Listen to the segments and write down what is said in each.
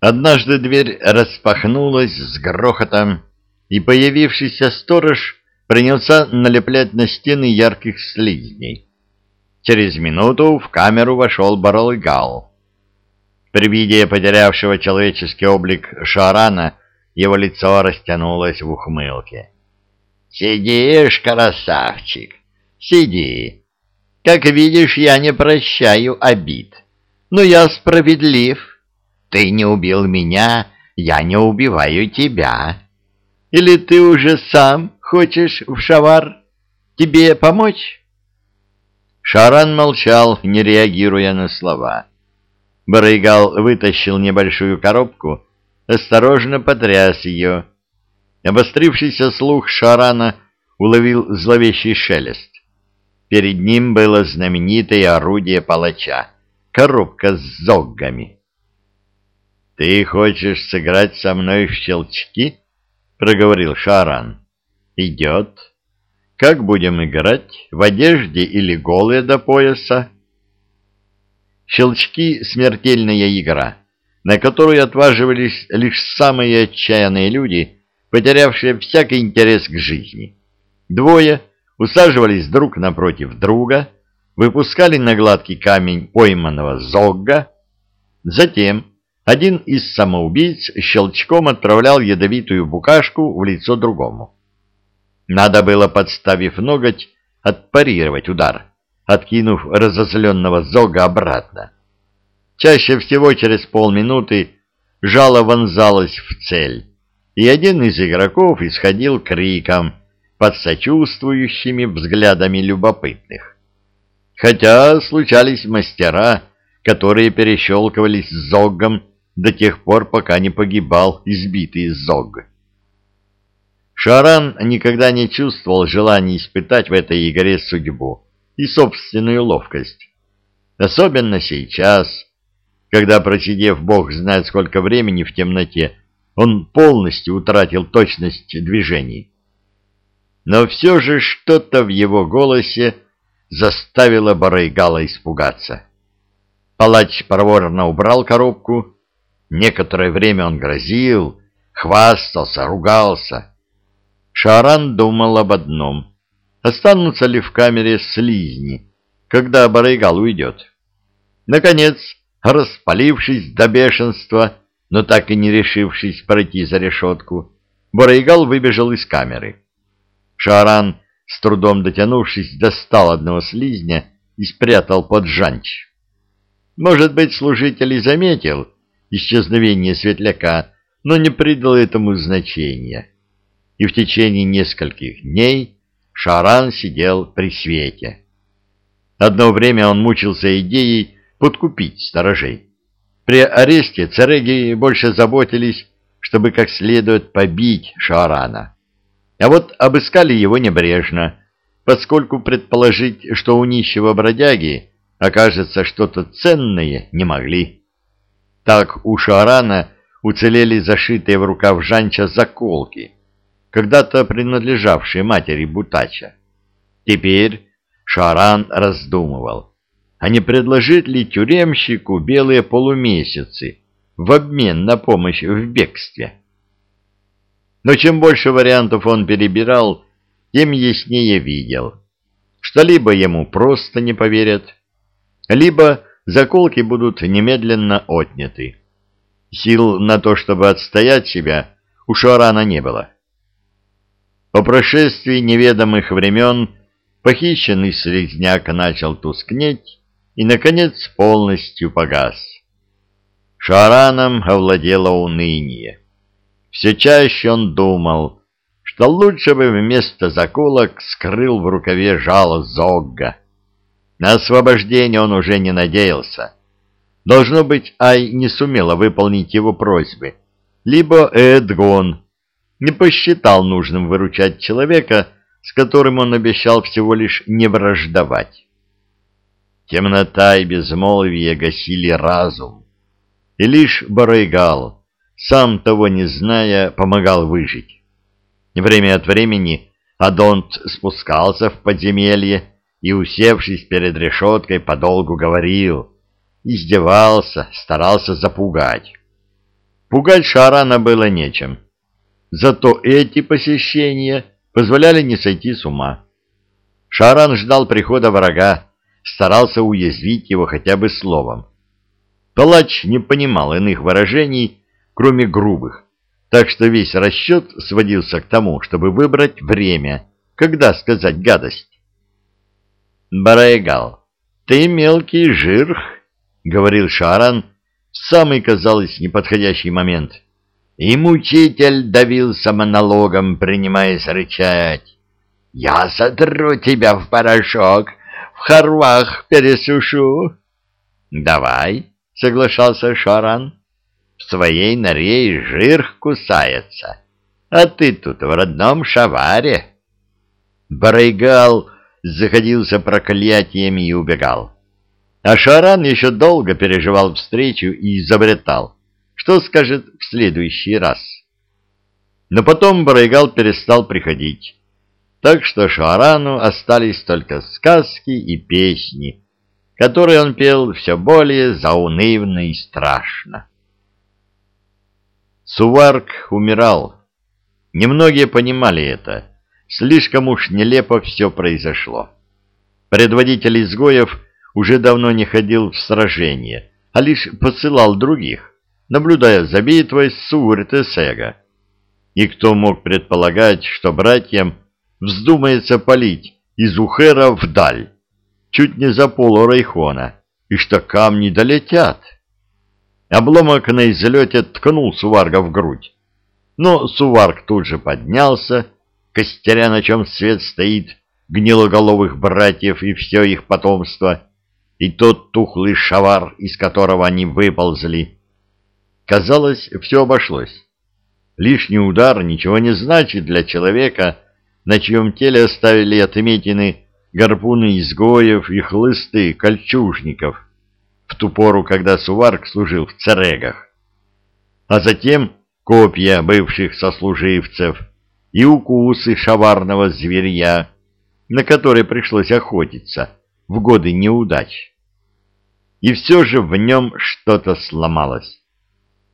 Однажды дверь распахнулась с грохотом, и появившийся сторож принялся налеплять на стены ярких слизней. Через минуту в камеру вошел Баралыгал. При виде потерявшего человеческий облик Шарана его лицо растянулось в ухмылке. «Сидишь, красавчик, сиди. Как видишь, я не прощаю обид, но я справедлив. Ты не убил меня, я не убиваю тебя. Или ты уже сам хочешь в шавар? Тебе помочь?» Шаран молчал, не реагируя на слова. Барыгал вытащил небольшую коробку, осторожно потряс ее. Обострившийся слух Шарана уловил зловещий шелест. Перед ним было знаменитое орудие палача — коробка с зоггами. «Ты хочешь сыграть со мной в щелчки?» — проговорил Шаран. «Идет. Как будем играть? В одежде или голые до пояса?» Щелчки — смертельная игра, на которую отваживались лишь самые отчаянные люди, потерявшие всякий интерес к жизни. Двое усаживались друг напротив друга, выпускали на гладкий камень пойманного зогга, затем один из самоубийц щелчком отправлял ядовитую букашку в лицо другому. Надо было, подставив ноготь, отпарировать удар, откинув разозленного зога обратно. Чаще всего через полминуты жало вонзалось в цель, и один из игроков исходил криком под сочувствующими взглядами любопытных. Хотя случались мастера, которые перещелкивались с зогом до тех пор, пока не погибал избитый зог. Шаран никогда не чувствовал желания испытать в этой игре судьбу и собственную ловкость. Особенно сейчас, когда, просидев бог знает сколько времени в темноте, он полностью утратил точность движений. Но все же что-то в его голосе заставило Барайгала испугаться. Палач проворно убрал коробку, Некоторое время он грозил, хвастался, ругался. Шаран думал об одном. Останутся ли в камере слизни, когда Барайгал уйдет? Наконец, распалившись до бешенства, но так и не решившись пройти за решетку, Барайгал выбежал из камеры. Шаран, с трудом дотянувшись, достал одного слизня и спрятал под жанч. Может быть, служитель и заметил, исчезновение светляка, но не придал этому значения. И в течение нескольких дней Шаран сидел при свете. Одно время он мучился идеей подкупить сторожей. При аресте цареги больше заботились, чтобы как следует побить Шарана. А вот обыскали его небрежно, поскольку предположить, что у нищего бродяги окажется что-то ценное, не могли. Так у Шарана уцелели зашитые в рукав Жанча заколки, когда-то принадлежавшие матери Бутача. Теперь Шаран раздумывал, а не предложить ли тюремщику белые полумесяцы в обмен на помощь в бегстве. Но чем больше вариантов он перебирал, тем яснее видел, что либо ему просто не поверят, либо заколки будут немедленно отняты. Сил на то, чтобы отстоять себя, у Шуарана не было. По прошествии неведомых времен похищенный слизняк начал тускнеть и, наконец, полностью погас. Шараном овладело уныние. Все чаще он думал, что лучше бы вместо заколок скрыл в рукаве жало Зогга. На освобождение он уже не надеялся. Должно быть, Ай не сумела выполнить его просьбы. Либо Эдгон не посчитал нужным выручать человека, с которым он обещал всего лишь не враждовать. Темнота и безмолвие гасили разум. И лишь Барайгал, сам того не зная, помогал выжить. Время от времени Адонт спускался в подземелье, и, усевшись перед решеткой, подолгу говорил, издевался, старался запугать. пугать Шарана было нечем. Зато эти посещения позволяли не сойти с ума. Шаран ждал прихода врага, старался уязвить его хотя бы словом. Палач не понимал иных выражений, кроме грубых, так что весь расчет сводился к тому, чтобы выбрать время, когда сказать гадость. «Барайгал, ты мелкий жирх», — говорил Шаран самый, казалось, неподходящий момент. И мучитель давился монологом, принимаясь рычать. «Я сотру тебя в порошок, в хорвах пересушу». «Давай», — соглашался Шаран, — «в своей норе и жир кусается, а ты тут в родном шаваре». Барайгал заходился проклятиями и убегал. А Шаран еще долго переживал встречу и изобретал, что скажет в следующий раз. Но потом Барайгал перестал приходить, так что Шарану остались только сказки и песни, которые он пел все более заунывно и страшно. Суварк умирал. Немногие понимали это. Слишком уж нелепо все произошло. Предводитель изгоев уже давно не ходил в сражение, а лишь посылал других, наблюдая за битвой с Сур-Тесега. И кто мог предполагать, что братьям вздумается палить из Ухера вдаль, чуть не за полу Райхона, и что камни долетят? Обломок на излете ткнул Суварга в грудь. Но Суварг тут же поднялся, костеря, на чем свет стоит, гнилоголовых братьев и все их потомство, и тот тухлый шавар, из которого они выползли. Казалось, все обошлось. Лишний удар ничего не значит для человека, на чьем теле оставили отметины гарпуны изгоев и хлысты кольчужников в ту пору, когда Суварк служил в царегах. А затем копья бывших сослуживцев — и укусы шаварного зверья, на которые пришлось охотиться в годы неудач. И все же в нем что-то сломалось.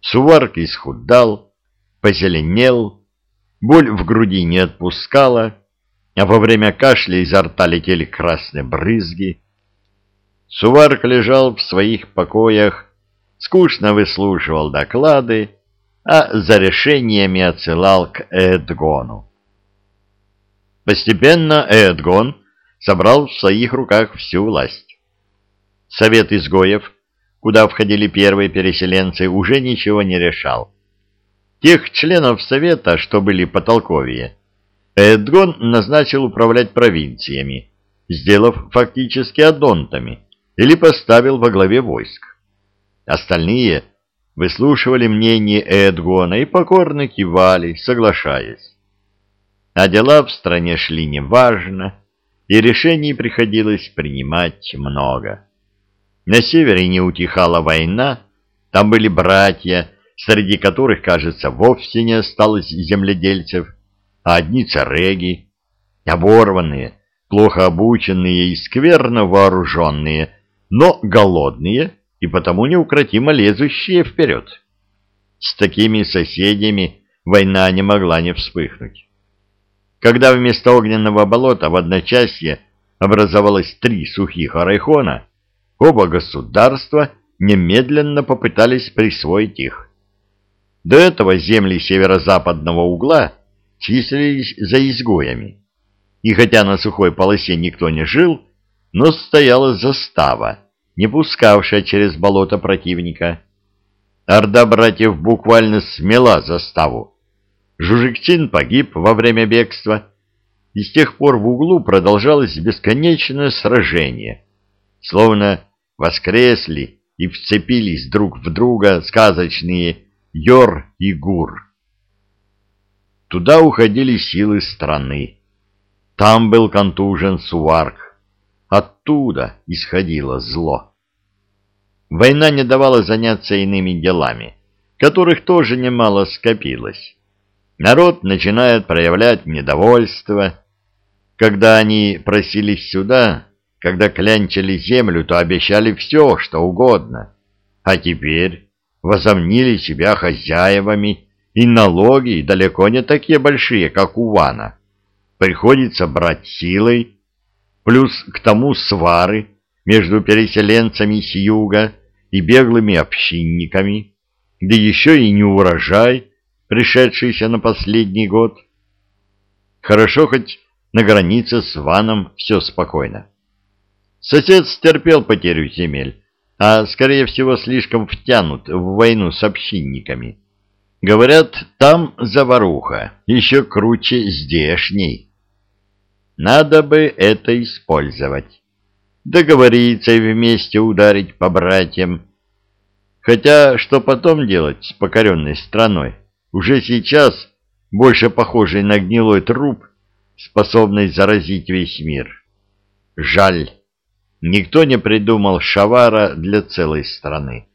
Суварк исхудал, позеленел, боль в груди не отпускала, а во время кашля изо рта летели красные брызги. Суварк лежал в своих покоях, скучно выслушивал доклады, а за решениями отсылал к Эдгону. Постепенно Эдгон собрал в своих руках всю власть. Совет изгоев, куда входили первые переселенцы, уже ничего не решал. Тех членов совета, что были потолковее, Эдгон назначил управлять провинциями, сделав фактически адонтами, или поставил во главе войск. Остальные выслушивали мнение Эдгона и покорно кивали, соглашаясь. А дела в стране шли неважно, и решений приходилось принимать много. На севере не утихала война, там были братья, среди которых, кажется, вовсе не осталось земледельцев, а одни цареги, оборванные, плохо обученные и скверно вооруженные, но голодные и потому неукротимо лезущие вперед. С такими соседями война не могла не вспыхнуть. Когда вместо огненного болота в одночасье образовалось три сухих арайхона, оба государства немедленно попытались присвоить их. До этого земли северо-западного угла числились за изгоями, и хотя на сухой полосе никто не жил, но стояла застава, не пускавшая через болото противника. Орда братьев буквально смела заставу. Жужикчин погиб во время бегства, и с тех пор в углу продолжалось бесконечное сражение, словно воскресли и вцепились друг в друга сказочные Йор и Гур. Туда уходили силы страны. Там был контужен Суварк. Оттуда исходило зло. Война не давала заняться иными делами, которых тоже немало скопилось. Народ начинает проявлять недовольство. Когда они просились сюда, когда клянчили землю, то обещали все, что угодно. А теперь возомнили себя хозяевами, и налоги далеко не такие большие, как у Вана. Приходится брать силой, плюс к тому свары между переселенцами с юга и беглыми общинниками, да еще и не урожай, пришедшийся на последний год. Хорошо хоть на границе с Ваном все спокойно. Сосед стерпел потерю земель, а, скорее всего, слишком втянут в войну с общинниками. Говорят, там заваруха, еще круче здешней. Надо бы это использовать. Договориться и вместе ударить по братьям. Хотя, что потом делать с покоренной страной? Уже сейчас больше похожий на гнилой труп, способный заразить весь мир. Жаль. Никто не придумал шавара для целой страны.